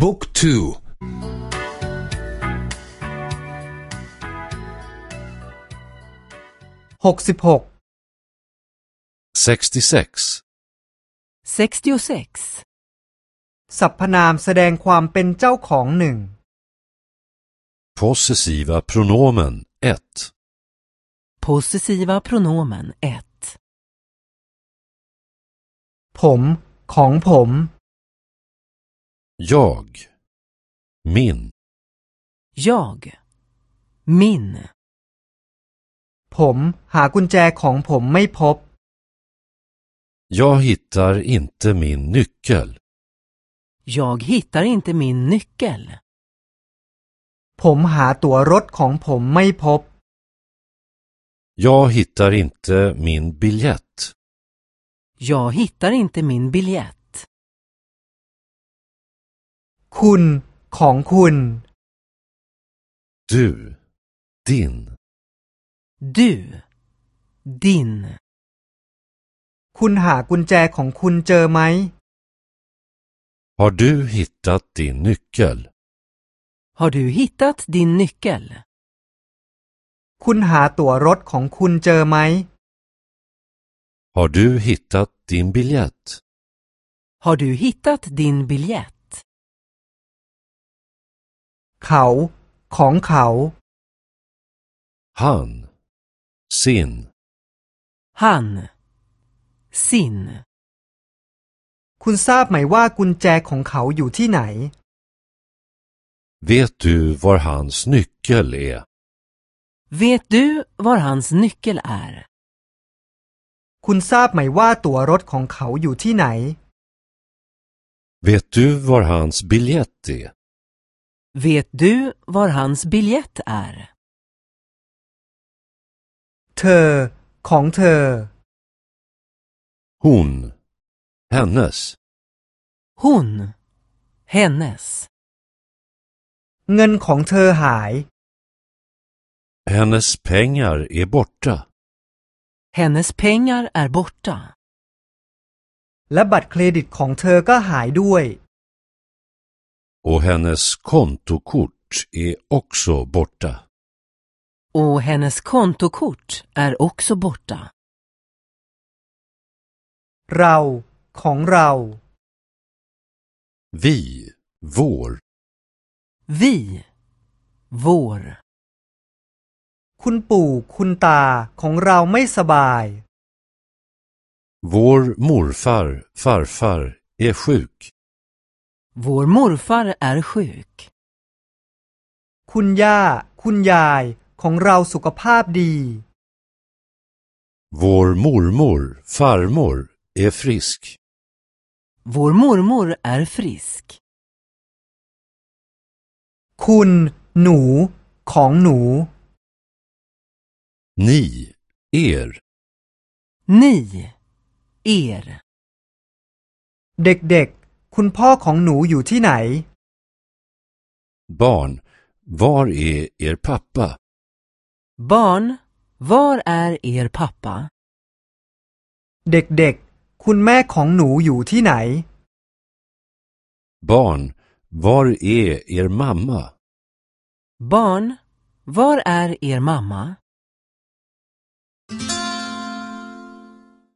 บุ๊กทูหกสิบหก 66. 66. สรรพนามแสดงความเป็นเจ้าของหนึ่ง Possessiva pronomen 1. Possessiva pronomen 1. ผม ของผม Jag. Min. Jag. Min. ผม หากุญแจของผมไม่พบ Jag hittar inte min nyckel. Jag hittar inte min nyckel. ผมหาตั๋วรถของผมไม่พบ Jag hittar inte min biljett. Jag hittar inte min biljett. คุณของคุณ Du. Din. Du. Din. คุณหากุญแจของคุณเจอไหม Har du hittat din nyckel? Har du hittat din nyckel? คุณหาตั๋วรถของคุณเจอไหม Har du hittat din biljett? Har du hittat din biljett? เขาของเขา Han. Sin. Han. Sin. คุณทราบไหมว่ากุญแจของเขาอยู่ที่ไหน Vet du var hans nyckel är? Vet du var hans nyckel är? คุณทราบไหมว่าตั๋วรถของเขาอยู่ที่ไหน Vet du var hans biljett är? Vet du var hans biljett är? เธอ ของเธอ Hon. Hennes. Hon. Hennes. เงินของเธอหาย Hennes pengar är borta. Hennes pengar är borta. และบัตรเครดิตของเธอก็หายด้วย Och hennes kontokort är också borta. Och hennes kontokort är också borta. เรา ของเรา Vi. Vår. Vi. Vår. คุณปู่ คุณตา ของเราไม่สบาย Vår morfar, farfar är sjuk. Vår morfar är sjuk. คุณย่า คุณยาย ของเราสุขภาพดี Vår mormor, farmor är frisk. Vår mormor är frisk. คุณ หนู ของหนู Ni. Er. Ni. Er. เด็กๆ คุณพ่อของหนูอยู่ที่ไหน Barn. Var är er pappa? Barn. Var är er pappa? เด็กๆ คุณแม่ของหนูอยู่ที่ไหน Barn. Var är er mamma? Barn. Var är er mamma?